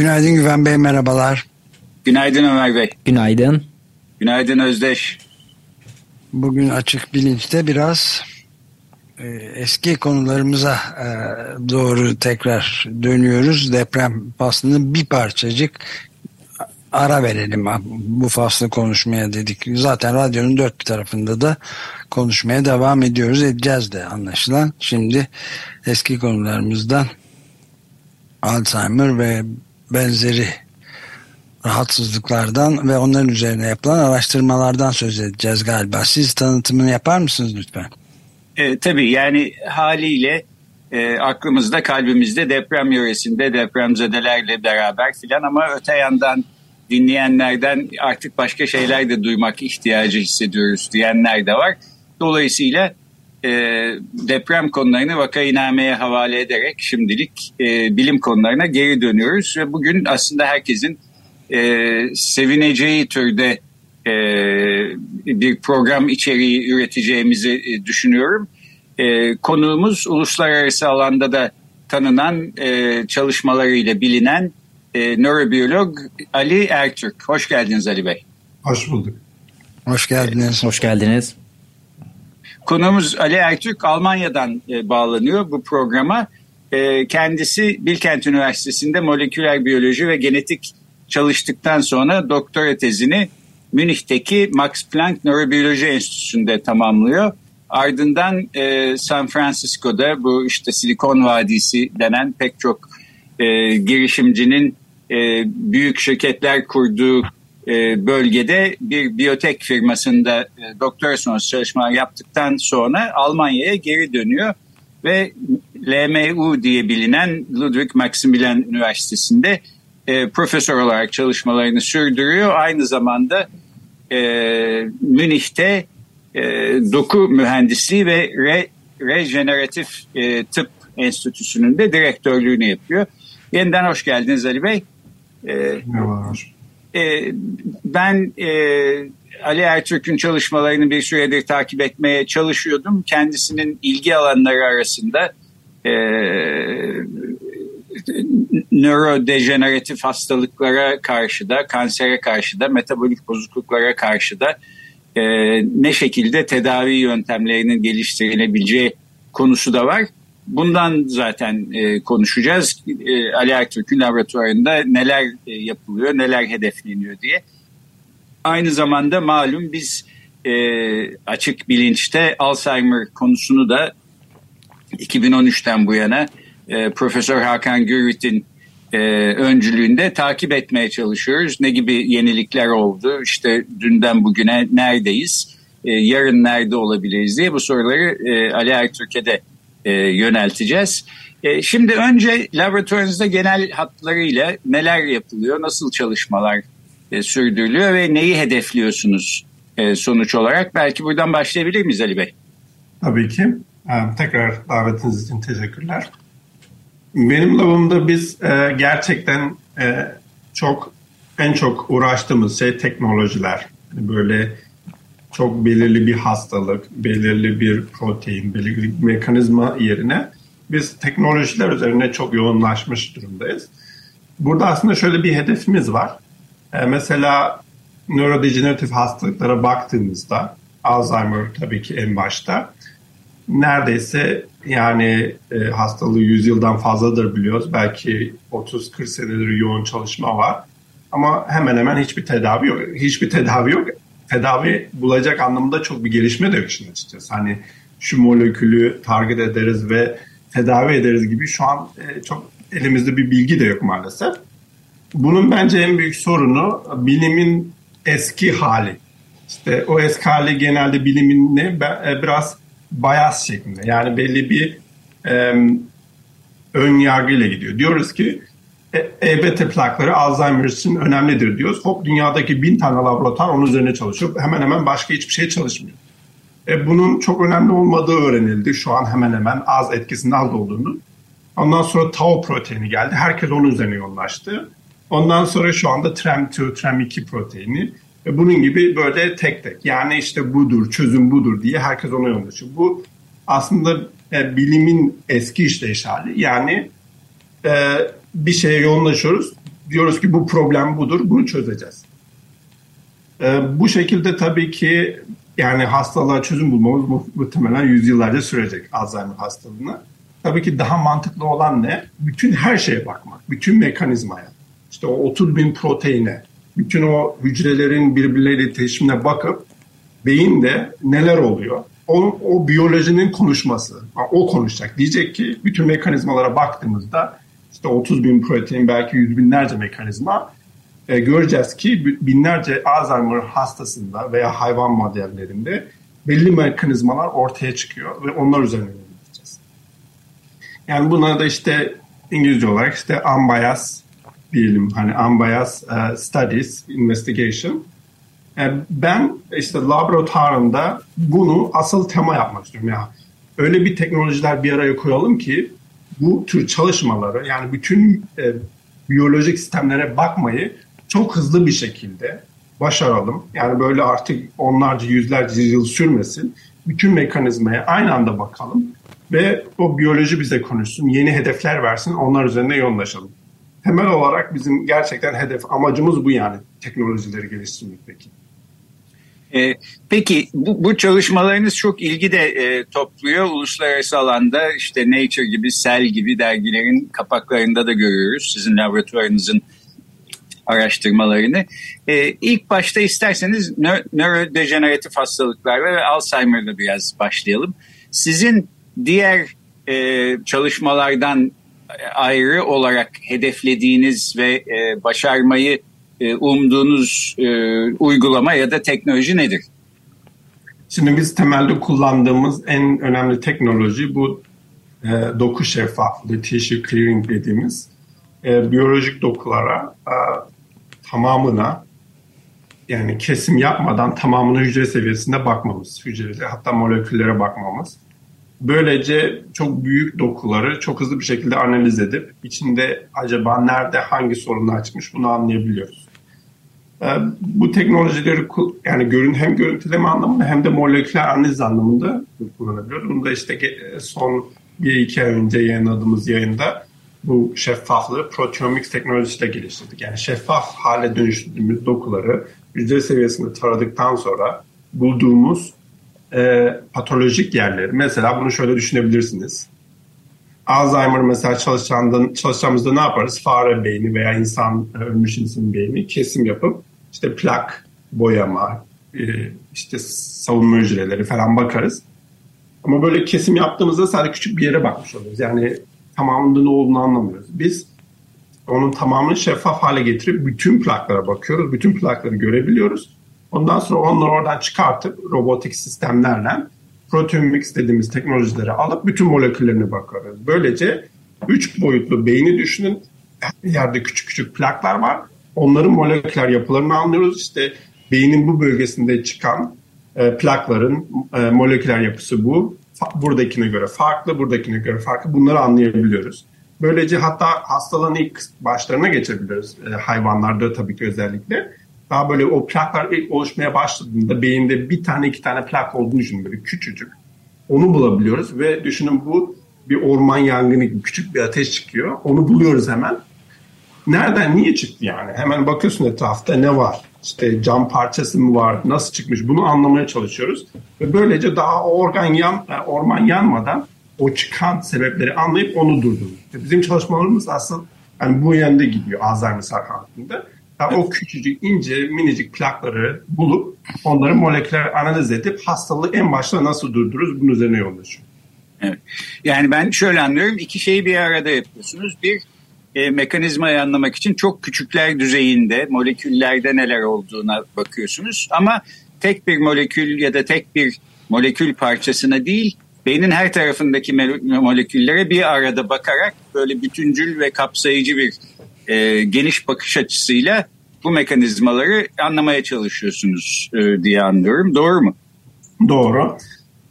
Günaydın Güven Bey, merhabalar. Günaydın Ömer Bey. Günaydın. Günaydın Özdeş. Bugün açık bilinçte biraz e, eski konularımıza e, doğru tekrar dönüyoruz. Deprem faslını bir parçacık ara verelim bu faslı konuşmaya dedik. Zaten radyonun dört bir tarafında da konuşmaya devam ediyoruz. Edeceğiz de anlaşılan. Şimdi eski konularımızdan Alzheimer ve benzeri rahatsızlıklardan ve onların üzerine yapılan araştırmalardan söz edeceğiz galiba. Siz tanıtımını yapar mısınız lütfen? E, tabii yani haliyle e, aklımızda kalbimizde deprem yöresinde depremzedelerle beraber filan ama öte yandan dinleyenlerden artık başka şeyler de duymak ihtiyacı hissediyoruz diyenler de var. Dolayısıyla e, deprem konularını vakainameye havale ederek şimdilik e, bilim konularına geri dönüyoruz. Ve bugün aslında herkesin e, sevineceği türde e, bir program içeriği üreteceğimizi e, düşünüyorum. E, konuğumuz uluslararası alanda da tanınan e, çalışmalarıyla bilinen e, nörobiyolog Ali Ertürk. Hoş geldiniz Ali Bey. Hoş bulduk. Hoş geldiniz. Hoş geldiniz. Konuğumuz Ali Ertürk Almanya'dan e, bağlanıyor bu programa. E, kendisi Bilkent Üniversitesi'nde moleküler biyoloji ve genetik çalıştıktan sonra doktora tezini Münih'teki Max Planck Nörobiyoloji Enstitüsü'nde tamamlıyor. Ardından e, San Francisco'da bu işte Silikon Vadisi denen pek çok e, girişimcinin e, büyük şirketler kurduğu bölgede bir biyotek firmasında e, doktora sonrası çalışmalar yaptıktan sonra Almanya'ya geri dönüyor ve LMU diye bilinen Ludwig Maximilian Üniversitesi'nde e, profesör olarak çalışmalarını sürdürüyor. Aynı zamanda e, Münih'te e, doku mühendisliği ve re, rejeneratif e, tıp enstitüsünün de direktörlüğünü yapıyor. Yeniden hoş geldiniz Ali Bey. E, Merhaba. E, ben e, Ali Ertürk'ün çalışmalarını bir süredir takip etmeye çalışıyordum. Kendisinin ilgi alanları arasında e, nörodejeneratif hastalıklara karşı da, kansere karşı da, metabolik bozukluklara karşı da e, ne şekilde tedavi yöntemlerinin geliştirilebileceği konusu da var. Bundan zaten e, konuşacağız. E, Ali Ertürk'ün laboratuvarında neler e, yapılıyor, neler hedefleniyor diye. Aynı zamanda malum biz e, açık bilinçte Alzheimer konusunu da 2013'ten bu yana e, Profesör Hakan Gürvit'in e, öncülüğünde takip etmeye çalışıyoruz. Ne gibi yenilikler oldu, işte dünden bugüne neredeyiz, e, yarın nerede olabiliriz diye bu soruları e, Ali Ertürk'e de e, yönelteceğiz. E, şimdi önce laboratuvarınızda genel hatlarıyla neler yapılıyor, nasıl çalışmalar e, sürdürülüyor ve neyi hedefliyorsunuz e, sonuç olarak? Belki buradan başlayabilir miyiz Ali Bey? Tabii ki. E, tekrar davetiniz için teşekkürler. Benim labımda biz e, gerçekten e, çok en çok uğraştığımız şey teknolojiler. Böyle çok belirli bir hastalık, belirli bir protein, belirli bir mekanizma yerine biz teknolojiler üzerine çok yoğunlaşmış durumdayız. Burada aslında şöyle bir hedefimiz var. Ee, mesela nörodejeneratif hastalıklara baktığımızda Alzheimer tabii ki en başta neredeyse yani e, hastalığı 100 yıldan fazladır biliyoruz. Belki 30-40 senedir yoğun çalışma var. Ama hemen hemen hiçbir tedavi yok. Hiçbir tedavi yok tedavi bulacak anlamında çok bir gelişme de yok işin açıkçası. Hani şu molekülü target ederiz ve tedavi ederiz gibi şu an e, çok elimizde bir bilgi de yok maalesef. Bunun bence en büyük sorunu bilimin eski hali. İşte o eski hali genelde bilimin ne e, biraz bayaz şeklinde. Yani belli bir e, ön yargıyla gidiyor. Diyoruz ki EBT plakları Alzheimer için önemlidir diyoruz. Hop dünyadaki bin tane laboratuvar onun üzerine çalışıyor. Hemen hemen başka hiçbir şey çalışmıyor. E, bunun çok önemli olmadığı öğrenildi. Şu an hemen hemen az etkisinin az olduğunu. Ondan sonra tau proteini geldi. Herkes onun üzerine yoğunlaştı. Ondan sonra şu anda TREM2, TREM2 proteini. E, bunun gibi böyle tek tek. Yani işte budur, çözüm budur diye herkes ona yoğunlaşıyor. Bu aslında e, bilimin eski işleyiş hali. Yani e, bir şeye yoğunlaşıyoruz. Diyoruz ki bu problem budur, bunu çözeceğiz. E, bu şekilde tabii ki yani hastalığa çözüm bulmamız muhtemelen yüzyıllarca sürecek Alzheimer hastalığına. Tabii ki daha mantıklı olan ne? Bütün her şeye bakmak, bütün mekanizmaya. İşte o 30 bin proteine, bütün o hücrelerin birbirleriyle iletişimine bakıp beyinde neler oluyor? O, o biyolojinin konuşması. O konuşacak. Diyecek ki bütün mekanizmalara baktığımızda işte 30 bin protein belki yüz binlerce mekanizma e, göreceğiz ki binlerce Alzheimer hastasında veya hayvan modellerinde belli mekanizmalar ortaya çıkıyor ve onlar üzerine yöneleceğiz. Yani buna da işte İngilizce olarak işte unbiased diyelim hani unbiased uh, studies, investigation. Yani e, ben işte laboratuvarımda bunu asıl tema yapmak istiyorum. Ya öyle bir teknolojiler bir araya koyalım ki bu tür çalışmaları yani bütün e, biyolojik sistemlere bakmayı çok hızlı bir şekilde başaralım. Yani böyle artık onlarca yüzlerce yıl sürmesin. Bütün mekanizmaya aynı anda bakalım ve o biyoloji bize konuşsun, yeni hedefler versin, onlar üzerine yoğunlaşalım. Temel olarak bizim gerçekten hedef, amacımız bu yani teknolojileri geliştirmek peki. Ee, peki bu, bu çalışmalarınız çok ilgi de e, topluyor. Uluslararası alanda işte Nature gibi, Cell gibi dergilerin kapaklarında da görüyoruz. Sizin laboratuvarınızın araştırmalarını. E, ilk başta isterseniz nö nörodejeneratif hastalıklar ve Alzheimer'da biraz başlayalım. Sizin diğer e, çalışmalardan ayrı olarak hedeflediğiniz ve e, başarmayı e, umduğunuz e, uygulama ya da teknoloji nedir? Şimdi biz temelde kullandığımız en önemli teknoloji bu e, doku şeffaflığı, tissue clearing dediğimiz e, biyolojik dokulara e, tamamına yani kesim yapmadan tamamına hücre seviyesinde bakmamız. Hücrelere hatta moleküllere bakmamız. Böylece çok büyük dokuları çok hızlı bir şekilde analiz edip içinde acaba nerede hangi sorunlar çıkmış bunu anlayabiliyoruz. Ee, bu teknolojileri yani görün hem görüntüleme anlamında hem de moleküler analiz anlamında kullanabiliyoruz. Bunu da işte son bir iki ay önce yayınladığımız yayında bu şeffaflığı proteomics teknolojisiyle geliştirdik. Yani şeffaf hale dönüştürdüğümüz dokuları hücre seviyesinde taradıktan sonra bulduğumuz e, patolojik yerleri. Mesela bunu şöyle düşünebilirsiniz. Alzheimer mesela çalışacağımızda ne yaparız? Fare beyni veya insan ölmüş insan beyni kesim yapıp işte plak boyama, e, işte savunma hücreleri falan bakarız. Ama böyle kesim yaptığımızda sadece küçük bir yere bakmış oluyoruz. Yani tamamında ne olduğunu anlamıyoruz. Biz onun tamamını şeffaf hale getirip bütün plaklara bakıyoruz. Bütün plakları görebiliyoruz. Ondan sonra onları oradan çıkartıp robotik sistemlerle proteomics dediğimiz teknolojileri alıp bütün moleküllerine bakıyoruz. Böylece üç boyutlu beyni düşünün. Her yerde küçük küçük plaklar var. Onların moleküler yapılarını anlıyoruz. İşte beynin bu bölgesinde çıkan e, plakların e, moleküler yapısı bu buradakine göre farklı, buradakine göre farklı bunları anlayabiliyoruz. Böylece hatta hastalığın ilk başlarına geçebiliriz e, hayvanlarda tabii ki özellikle. Daha böyle o plaklar ilk oluşmaya başladığında beyinde bir tane iki tane plak olduğunu düşünün böyle küçücük. Onu bulabiliyoruz ve düşünün bu bir orman yangını gibi küçük bir ateş çıkıyor. Onu buluyoruz hemen. Nereden, niye çıktı yani? Hemen bakıyorsun etrafta ne var? işte cam parçası mı var, nasıl çıkmış bunu anlamaya çalışıyoruz. Ve böylece daha organ yan, e, orman yanmadan o çıkan sebepleri anlayıp onu durduruyoruz. Bizim çalışmalarımız asıl yani bu yönde gidiyor Alzheimer hakkında. Yani o küçücük, ince, minicik plakları bulup onları moleküler analiz edip hastalığı en başta nasıl durdururuz bunun üzerine yoğunlaşıyor. Evet. Yani ben şöyle anlıyorum iki şeyi bir arada yapıyorsunuz. Bir e, mekanizmayı anlamak için çok küçükler düzeyinde moleküllerde neler olduğuna bakıyorsunuz. Ama tek bir molekül ya da tek bir molekül parçasına değil beynin her tarafındaki moleküllere bir arada bakarak böyle bütüncül ve kapsayıcı bir e, geniş bakış açısıyla bu mekanizmaları anlamaya çalışıyorsunuz e, diye anlıyorum. Doğru mu? Doğru.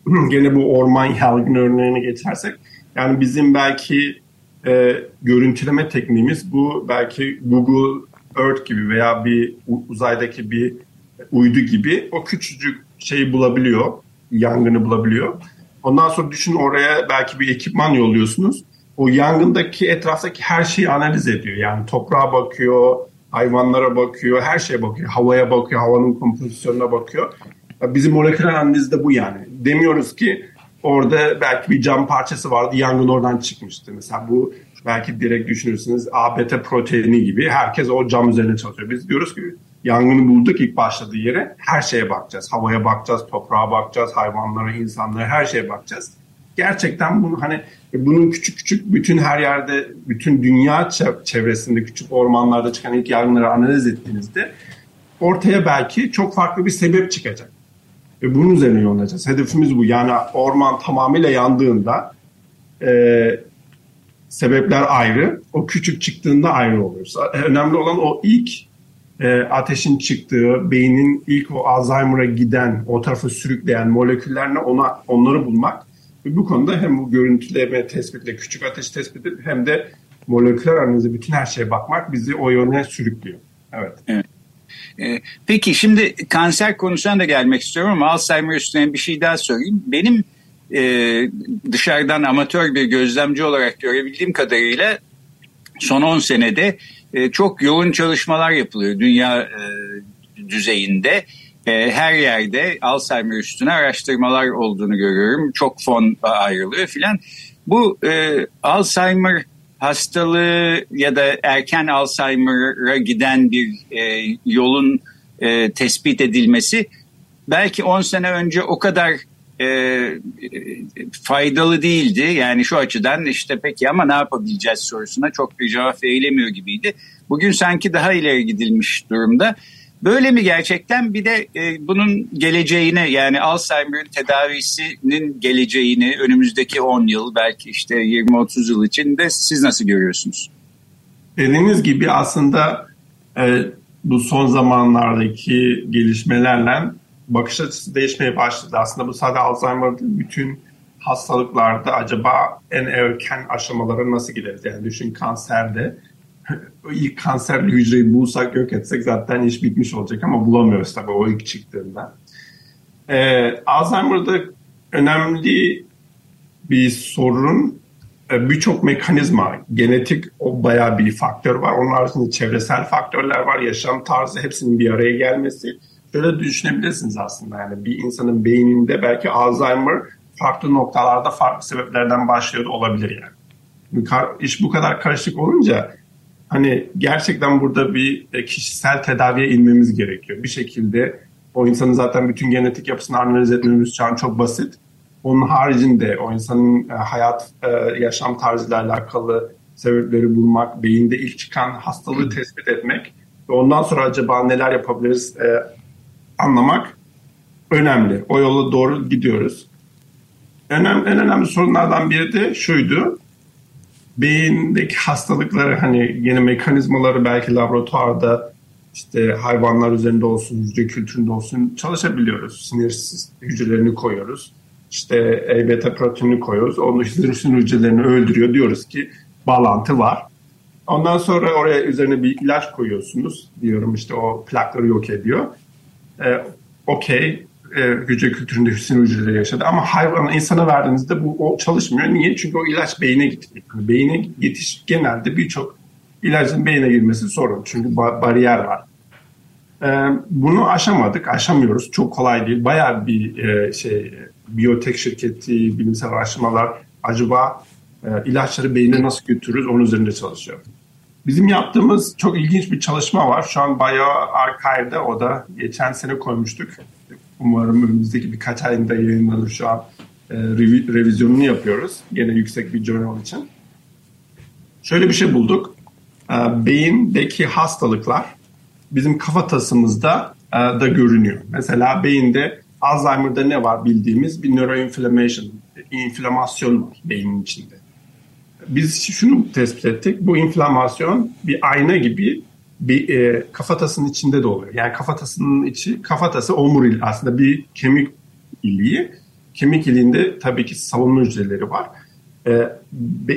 Gene bu orman yangın örneğine geçersek yani bizim belki e, görüntüleme tekniğimiz bu belki Google Earth gibi veya bir uzaydaki bir uydu gibi o küçücük şeyi bulabiliyor, yangını bulabiliyor. Ondan sonra düşün oraya belki bir ekipman yolluyorsunuz. O yangındaki etraftaki her şeyi analiz ediyor. Yani toprağa bakıyor, hayvanlara bakıyor, her şeye bakıyor. Havaya bakıyor, havanın kompozisyonuna bakıyor. Bizim moleküler analiz de bu yani. Demiyoruz ki orada belki bir cam parçası vardı, yangın oradan çıkmıştı. Mesela bu belki direkt düşünürsünüz ABT proteini gibi herkes o cam üzerine çalışıyor. Biz diyoruz ki yangını bulduk ilk başladığı yere her şeye bakacağız. Havaya bakacağız, toprağa bakacağız, hayvanlara, insanlara her şeye bakacağız. Gerçekten bunu hani bunun küçük küçük bütün her yerde, bütün dünya çevresinde küçük ormanlarda çıkan ilk yangınları analiz ettiğinizde ortaya belki çok farklı bir sebep çıkacak. Ve bunun üzerine yoğunlaşacağız. Hedefimiz bu. Yani orman tamamıyla yandığında e, sebepler ayrı. O küçük çıktığında ayrı oluyor. Önemli olan o ilk e, ateşin çıktığı, beynin ilk o Alzheimer'a giden, o tarafa sürükleyen moleküllerle ona onları bulmak. Ve bu konuda hem bu görüntüleme tespitle, küçük ateş tespiti hem de moleküler analize bütün her şeye bakmak bizi o yöne sürüklüyor. Evet. evet. E, peki şimdi kanser konusuna da gelmek istiyorum ama Alzheimer üstüne bir şey daha sorayım. Benim e, dışarıdan amatör bir gözlemci olarak görebildiğim kadarıyla son 10 senede e, çok yoğun çalışmalar yapılıyor dünya e, düzeyinde. E, her yerde Alzheimer üstüne araştırmalar olduğunu görüyorum. Çok fon ayrılıyor filan. Bu e, Alzheimer hastalığı ya da erken Alzheimer'a giden bir e, yolun e, tespit edilmesi belki 10 sene önce o kadar e, faydalı değildi. Yani şu açıdan işte peki ama ne yapabileceğiz sorusuna çok bir cevap verilemiyor gibiydi. Bugün sanki daha ileri gidilmiş durumda. Böyle mi gerçekten bir de e, bunun geleceğine yani Alzheimer'ın tedavisinin geleceğini önümüzdeki 10 yıl belki işte 20-30 yıl içinde siz nasıl görüyorsunuz? Dediğiniz gibi aslında e, bu son zamanlardaki gelişmelerle bakış açısı değişmeye başladı. Aslında bu sadece Alzheimer bütün hastalıklarda acaba en erken aşamalara nasıl gideriz? Yani düşün kanserde ilk kanserli hücreyi bulsak yok etsek zaten iş bitmiş olacak ama bulamıyoruz tabii o ilk çıktığında. Ee, Alzheimer'da önemli bir sorun e, birçok mekanizma, genetik o bayağı bir faktör var. Onun haricinde çevresel faktörler var, yaşam tarzı hepsinin bir araya gelmesi şöyle düşünebilirsiniz aslında yani bir insanın beyninde belki Alzheimer farklı noktalarda farklı sebeplerden başlıyor da olabilir yani. İş bu kadar karışık olunca hani gerçekten burada bir e, kişisel tedaviye inmemiz gerekiyor. Bir şekilde o insanın zaten bütün genetik yapısını analiz etmemiz şu an çok basit. Onun haricinde o insanın e, hayat, e, yaşam tarzıyla alakalı sebepleri bulmak, beyinde ilk çıkan hastalığı tespit etmek ve ondan sonra acaba neler yapabiliriz anlamak önemli. O yola doğru gidiyoruz. Önemli, en önemli sorunlardan biri de şuydu. Beyindeki hastalıkları hani yeni mekanizmaları belki laboratuvarda işte hayvanlar üzerinde olsun, hücre kültüründe olsun çalışabiliyoruz. Sinir hücrelerini koyuyoruz. İşte E beta proteinini koyuyoruz. Onun sinir hücrelerini öldürüyor. Diyoruz ki bağlantı var. Ondan sonra oraya üzerine bir ilaç koyuyorsunuz. Diyorum işte o plakları yok ediyor e, okey e, hücre kültüründe sinir hücreleri yaşadı ama hayvan insana verdiğinizde bu o çalışmıyor. Niye? Çünkü o ilaç beyine gitmiyor. Yani beyine yetiş genelde birçok ilacın beyine girmesi sorun. Çünkü ba- bariyer var. E, bunu aşamadık, aşamıyoruz. Çok kolay değil. Bayağı bir e, şey biyotek şirketi, bilimsel araştırmalar acaba e, ilaçları beyine nasıl götürürüz onun üzerinde çalışıyor. Bizim yaptığımız çok ilginç bir çalışma var. Şu an BioArchive'de o da geçen sene koymuştuk. Umarım önümüzdeki birkaç ayında yayınlanır şu an. E, revi, revizyonunu yapıyoruz. Gene yüksek bir journal için. Şöyle bir şey bulduk. E, beyindeki hastalıklar bizim kafatasımızda e, da görünüyor. Mesela beyinde Alzheimer'da ne var bildiğimiz bir neuroinflammation, inflamasyon var beynin içinde. Biz şunu tespit ettik. Bu inflamasyon bir ayna gibi bir e, kafatasının içinde de oluyor. Yani kafatasının içi, kafatası omuril aslında bir kemik iliği. Kemik iliğinde tabii ki savunma hücreleri var. E,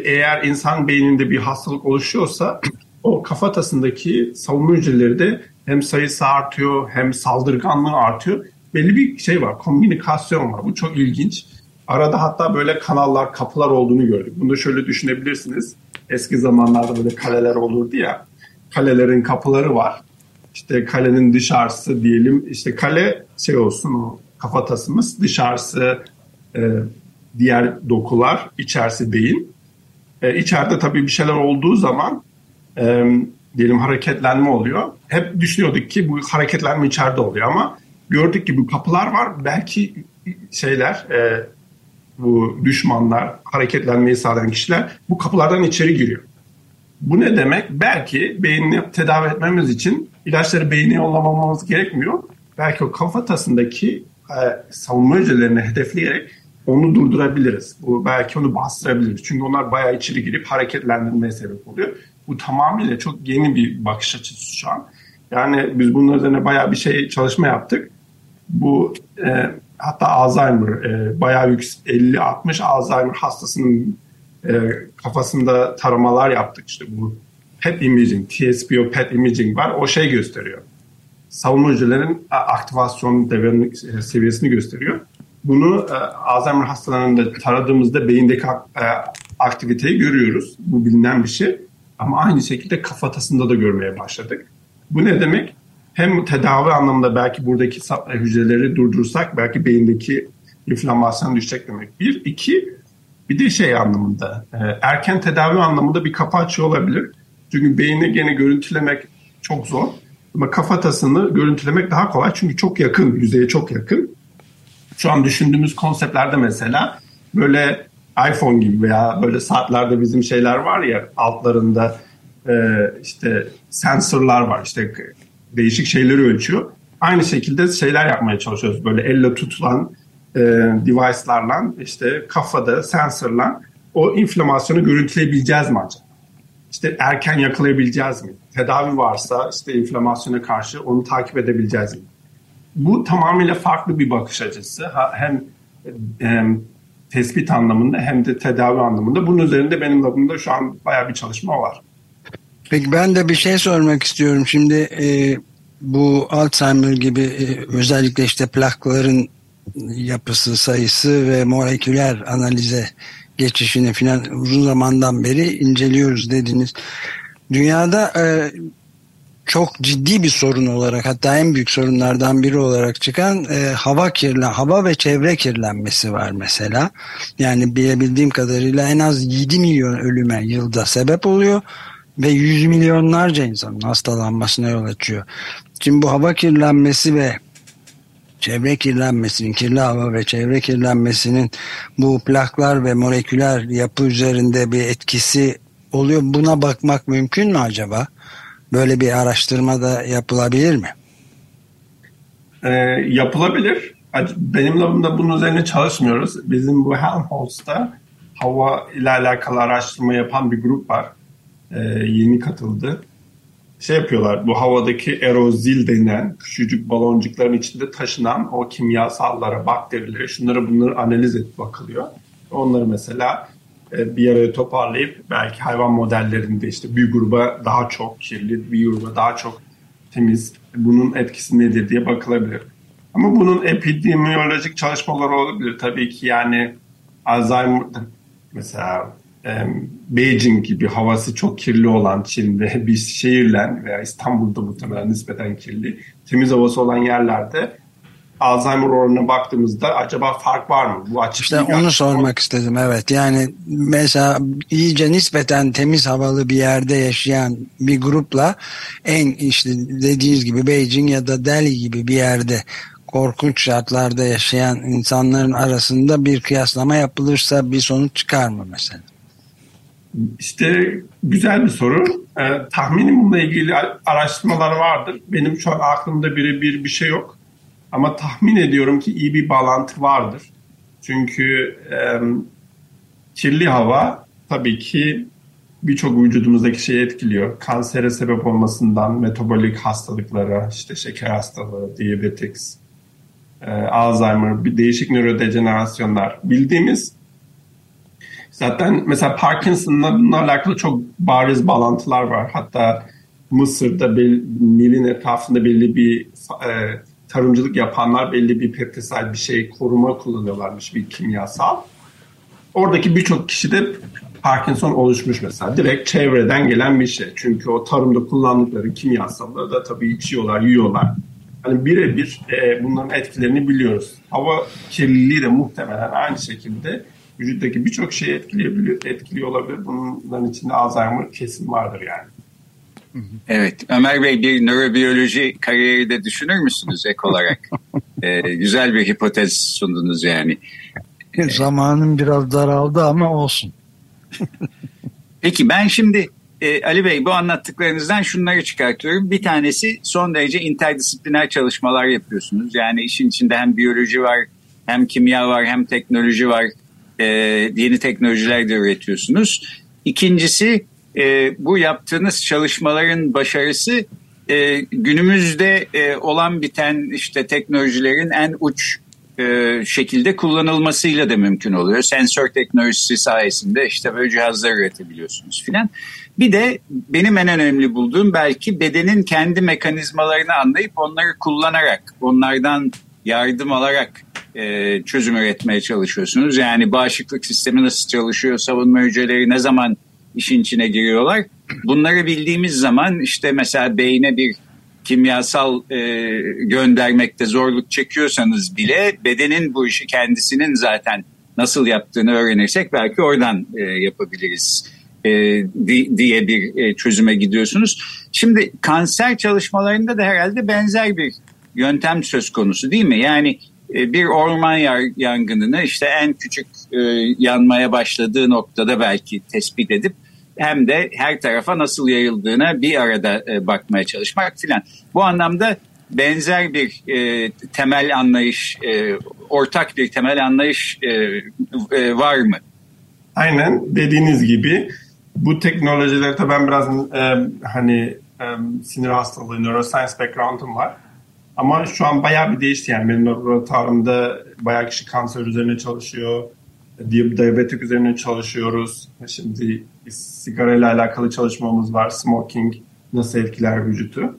eğer insan beyninde bir hastalık oluşuyorsa o kafatasındaki savunma hücreleri de hem sayısı artıyor hem saldırganlığı artıyor. Belli bir şey var, komünikasyon var. Bu çok ilginç. Arada hatta böyle kanallar, kapılar olduğunu gördük. Bunu şöyle düşünebilirsiniz. Eski zamanlarda böyle kaleler olurdu ya. Kalelerin kapıları var. İşte kalenin dışarısı diyelim. İşte kale şey olsun o kafatasımız. Dışarısı e, diğer dokular, içerisi beyin. E, içeride tabii bir şeyler olduğu zaman e, diyelim hareketlenme oluyor. Hep düşünüyorduk ki bu hareketlenme içeride oluyor ama gördük ki bu kapılar var. Belki şeyler e, bu düşmanlar, hareketlenmeyi sağlayan kişiler bu kapılardan içeri giriyor. Bu ne demek? Belki beynini tedavi etmemiz için ilaçları beyine yollamamamız gerekmiyor. Belki o kafatasındaki e, savunma hücrelerini hedefleyerek onu durdurabiliriz. Bu belki onu bastırabiliriz. Çünkü onlar bayağı içeri girip hareketlendirmeye sebep oluyor. Bu tamamıyla çok yeni bir bakış açısı şu an. Yani biz bunun üzerine bayağı bir şey çalışma yaptık. Bu e, hatta Alzheimer e, bayağı yüksek 50-60 Alzheimer hastasının e, kafasında taramalar yaptık. İşte bu PET imaging, TSPO PET imaging var. O şey gösteriyor. Savunma hücrelerin aktivasyon e, seviyesini gösteriyor. Bunu e, Alzheimer hastalarında taradığımızda beyindeki e, aktiviteyi görüyoruz. Bu bilinen bir şey. Ama aynı şekilde kafatasında da görmeye başladık. Bu ne demek? Hem tedavi anlamında belki buradaki hücreleri durdursak belki beyindeki inflamasyon düşecek demek. Bir, iki, bir de şey anlamında e, erken tedavi anlamında bir kapı açıyor olabilir. Çünkü beyni gene görüntülemek çok zor. Ama kafatasını görüntülemek daha kolay çünkü çok yakın, yüzeye çok yakın. Şu an düşündüğümüz konseptlerde mesela böyle iPhone gibi veya böyle saatlerde bizim şeyler var ya altlarında e, işte sensörler var işte değişik şeyleri ölçüyor. Aynı şekilde şeyler yapmaya çalışıyoruz böyle elle tutulan e, device'larla işte kafada sensörle o inflamasyonu görüntüleyebileceğiz mi acaba? İşte erken yakalayabileceğiz mi? Tedavi varsa işte inflamasyona karşı onu takip edebileceğiz mi? Bu tamamıyla farklı bir bakış açısı. Hem, hem tespit anlamında hem de tedavi anlamında. Bunun üzerinde benim labımda şu an bayağı bir çalışma var. Peki ben de bir şey sormak istiyorum. Şimdi e, bu Alzheimer gibi e, özellikle işte plakların yapısı, sayısı ve moleküler analize geçişini filan uzun zamandan beri inceliyoruz dediniz. Dünyada e, çok ciddi bir sorun olarak hatta en büyük sorunlardan biri olarak çıkan e, hava kirlen hava ve çevre kirlenmesi var mesela. Yani bilebildiğim kadarıyla en az 7 milyon ölüme yılda sebep oluyor ve yüz milyonlarca insanın hastalanmasına yol açıyor. Şimdi bu hava kirlenmesi ve çevre kirlenmesinin, kirli hava ve çevre kirlenmesinin bu plaklar ve moleküler yapı üzerinde bir etkisi oluyor. Buna bakmak mümkün mü acaba? Böyle bir araştırma da yapılabilir mi? E, yapılabilir. Benim labımda bunun üzerine çalışmıyoruz. Bizim bu Helmholtz'ta hava ile alakalı araştırma yapan bir grup var. E, yeni katıldı. Şey yapıyorlar, bu havadaki erozil denen küçücük baloncukların içinde taşınan o kimyasallara, bakterilere, şunları bunları analiz et bakılıyor. Onları mesela e, bir araya toparlayıp belki hayvan modellerinde işte bir gruba daha çok kirli, bir gruba daha çok temiz bunun etkisi nedir diye bakılabilir. Ama bunun epidemiyolojik çalışmaları olabilir. Tabii ki yani Alzheimer mesela Beijing gibi havası çok kirli olan Çin'de bir şehirle veya İstanbul'da muhtemelen nispeten kirli temiz havası olan yerlerde Alzheimer oranına baktığımızda acaba fark var mı? Bu açık işte onu sormak istedim evet. Yani mesela iyice nispeten temiz havalı bir yerde yaşayan bir grupla en işte dediğiniz gibi Beijing ya da Delhi gibi bir yerde korkunç şartlarda yaşayan insanların arasında bir kıyaslama yapılırsa bir sonuç çıkar mı mesela? İşte güzel bir soru. Ee, tahminim bununla ilgili araştırmalar vardır. Benim şu an aklımda birebir bir şey yok. Ama tahmin ediyorum ki iyi bir bağlantı vardır. Çünkü e, kirli hava tabii ki birçok vücudumuzdaki şeyi etkiliyor. Kansere sebep olmasından metabolik hastalıklara, işte şeker hastalığı, diabetes, e, Alzheimer, değişik nörodejenerasyonlar bildiğimiz zaten mesela Parkinson'la bununla alakalı çok bariz bağlantılar var. Hatta Mısır'da Nil'in etrafında belli bir e, tarımcılık yapanlar belli bir pestisayt bir şey koruma kullanıyorlarmış bir kimyasal. Oradaki birçok kişi de Parkinson oluşmuş mesela. Direkt çevreden gelen bir şey. Çünkü o tarımda kullandıkları kimyasalları da tabii içiyorlar, yiyorlar. Hani birebir e, bunların etkilerini biliyoruz. Hava kirliliği de muhtemelen aynı şekilde vücuttaki birçok şeyi etkileyebiliyor, etkiliyor olabilir. Bunların içinde Alzheimer kesin vardır yani. Evet, Ömer Bey bir nörobiyoloji kariyeri de düşünür müsünüz ek olarak? ee, güzel bir hipotez sundunuz yani. Zamanım biraz daraldı ama olsun. Peki ben şimdi e, Ali Bey bu anlattıklarınızdan şunları çıkartıyorum. Bir tanesi son derece interdisipliner çalışmalar yapıyorsunuz. Yani işin içinde hem biyoloji var, hem kimya var, hem teknoloji var. E, yeni teknolojiler de üretiyorsunuz. İkincisi e, bu yaptığınız çalışmaların başarısı e, günümüzde e, olan biten işte teknolojilerin en uç e, şekilde kullanılmasıyla da mümkün oluyor. Sensör teknolojisi sayesinde işte böyle cihazlar üretebiliyorsunuz filan. Bir de benim en önemli bulduğum belki bedenin kendi mekanizmalarını anlayıp onları kullanarak, onlardan yardım alarak e, çözüm üretmeye çalışıyorsunuz. Yani bağışıklık sistemi nasıl çalışıyor, savunma hücreleri ne zaman işin içine giriyorlar. Bunları bildiğimiz zaman işte mesela beyne bir kimyasal e, göndermekte zorluk çekiyorsanız bile bedenin bu işi kendisinin zaten nasıl yaptığını öğrenirsek belki oradan e, yapabiliriz e, di, diye bir e, çözüme gidiyorsunuz. Şimdi kanser çalışmalarında da herhalde benzer bir yöntem söz konusu değil mi? Yani bir orman yangınını işte en küçük e, yanmaya başladığı noktada belki tespit edip hem de her tarafa nasıl yayıldığına bir arada e, bakmaya çalışmak filan. Bu anlamda benzer bir e, temel anlayış, e, ortak bir temel anlayış e, e, var mı? Aynen dediğiniz gibi bu teknolojilerde ben biraz e, hani e, sinir hastalığı, neuroscience background'um var. Ama şu an bayağı bir değişti yani benim laboratuvarımda bayağı kişi kanser üzerine çalışıyor, diyabetik üzerine çalışıyoruz. Şimdi sigara ile alakalı çalışmamız var. Smoking nasıl etkiler vücutu.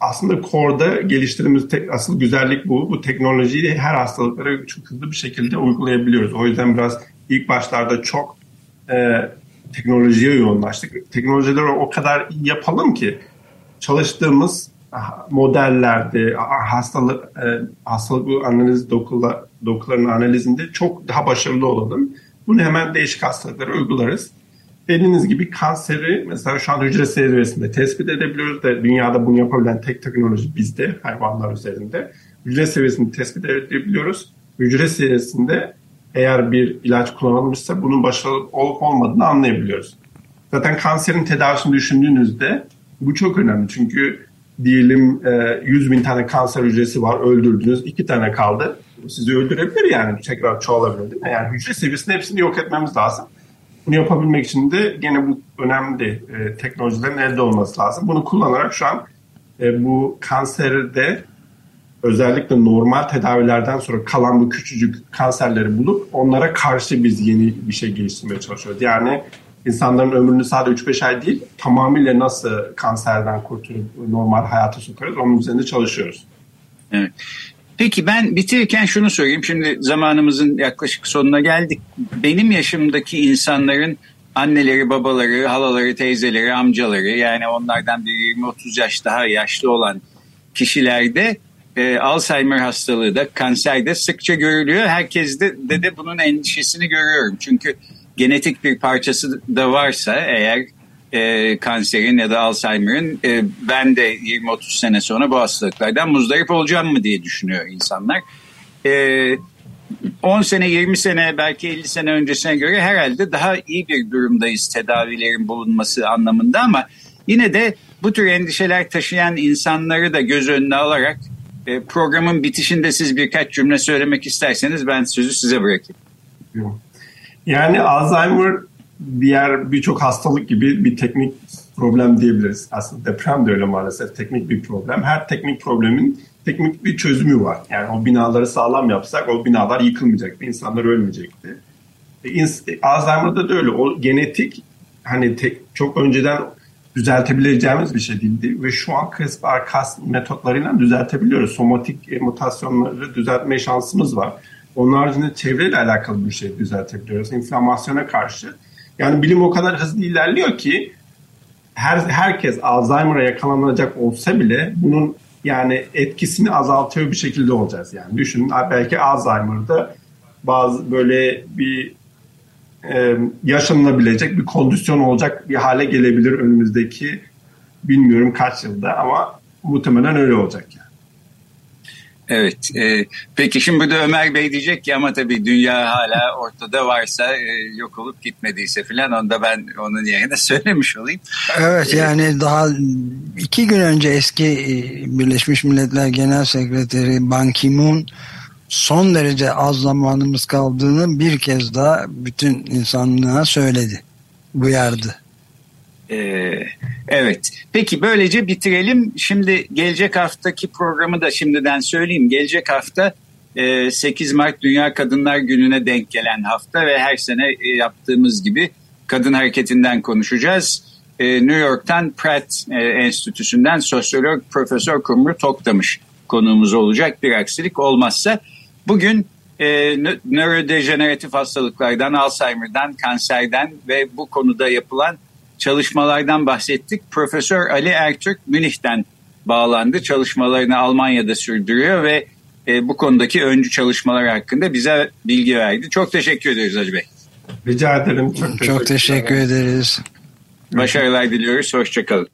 Aslında Core'da geliştirdiğimiz tek, asıl güzellik bu. Bu teknolojiyi her hastalıklara çok hızlı bir şekilde uygulayabiliyoruz. O yüzden biraz ilk başlarda çok e, teknolojiye yoğunlaştık. Teknolojileri o kadar iyi yapalım ki çalıştığımız modellerde hastalık e, hastalık analiz dokular, dokuların analizinde çok daha başarılı olalım. Bunu hemen değişik hastalıklara uygularız. Dediğiniz gibi kanseri mesela şu an hücre seviyesinde tespit edebiliyoruz da dünyada bunu yapabilen tek teknoloji bizde hayvanlar üzerinde. Hücre seviyesinde tespit edebiliyoruz. Hücre seviyesinde eğer bir ilaç kullanılmışsa bunun başarılı olup olmadığını anlayabiliyoruz. Zaten kanserin tedavisini düşündüğünüzde bu çok önemli. Çünkü diyelim 100 e, bin tane kanser hücresi var öldürdünüz iki tane kaldı. Sizi öldürebilir yani tekrar çoğalabilir değil mi? Yani hücre seviyesinde hepsini yok etmemiz lazım. Bunu yapabilmek için de gene bu önemli e, teknolojilerin elde olması lazım. Bunu kullanarak şu an e, bu kanserde özellikle normal tedavilerden sonra kalan bu küçücük kanserleri bulup onlara karşı biz yeni bir şey geliştirmeye çalışıyoruz. Yani insanların ömrünü sadece 3-5 ay değil tamamıyla nasıl kanserden kurtulup normal hayata sokarız onun üzerinde çalışıyoruz. Evet. Peki ben bitirirken şunu söyleyeyim. Şimdi zamanımızın yaklaşık sonuna geldik. Benim yaşımdaki insanların anneleri, babaları, halaları, teyzeleri, amcaları yani onlardan bir 20-30 yaş daha yaşlı olan kişilerde e, Alzheimer hastalığı da kanser de sıkça görülüyor. Herkes de, de de bunun endişesini görüyorum. Çünkü genetik bir parçası da varsa eğer e, kanserin ya da Alzheimer'ın e, ben de 20-30 sene sonra bu hastalıklardan muzdarip olacağım mı diye düşünüyor insanlar. E, 10 sene 20 sene belki 50 sene öncesine göre herhalde daha iyi bir durumdayız tedavilerin bulunması anlamında ama yine de bu tür endişeler taşıyan insanları da göz önüne alarak E, programın bitişinde siz birkaç cümle söylemek isterseniz ben sözü size bırakayım. Yani Alzheimer diğer birçok hastalık gibi bir teknik problem diyebiliriz. Aslında deprem de öyle maalesef teknik bir problem. Her teknik problemin teknik bir çözümü var. Yani o binaları sağlam yapsak o binalar yıkılmayacaktı, insanlar ölmeyecekti. E, Alzheimer'da da öyle. O genetik hani tek, çok önceden düzeltebileceğimiz bir şey değildi ve şu an CRISPR-Cas metotlarıyla düzeltebiliyoruz. Somatik e, mutasyonları düzeltme şansımız var. Onun haricinde çevreyle alakalı bir şey düzeltebiliyoruz. İnflamasyona karşı. Yani bilim o kadar hızlı ilerliyor ki her herkes Alzheimer'a yakalanacak olsa bile bunun yani etkisini azaltıyor bir şekilde olacağız. Yani düşünün belki Alzheimer'da bazı böyle bir e, yaşanılabilecek bir kondisyon olacak bir hale gelebilir önümüzdeki bilmiyorum kaç yılda ama muhtemelen öyle olacak yani. Evet. E, peki şimdi burada Ömer Bey diyecek ki ama tabii dünya hala ortada varsa e, yok olup gitmediyse filan onu da ben onun yerine söylemiş olayım. Evet yani daha iki gün önce eski e, Birleşmiş Milletler Genel Sekreteri Ban Ki-moon son derece az zamanımız kaldığını bir kez daha bütün insanlığa söyledi, uyardı. Ee, evet. Peki böylece bitirelim. Şimdi gelecek haftaki programı da şimdiden söyleyeyim. Gelecek hafta 8 e, Mart Dünya Kadınlar Günü'ne denk gelen hafta ve her sene e, yaptığımız gibi kadın hareketinden konuşacağız. E, New York'tan Pratt Enstitüsü'nden sosyolog Profesör Kumru Toktamış konuğumuz olacak bir aksilik olmazsa. Bugün e, nörodejeneratif hastalıklardan, Alzheimer'dan, kanserden ve bu konuda yapılan çalışmalardan bahsettik. Profesör Ali Ertürk Münih'ten bağlandı. Çalışmalarını Almanya'da sürdürüyor ve e, bu konudaki öncü çalışmalar hakkında bize bilgi verdi. Çok teşekkür ederiz Hacı Bey. Rica ederim. Çok, Çok teşekkür ederiz. Başarılar diliyoruz. Hoşçakalın.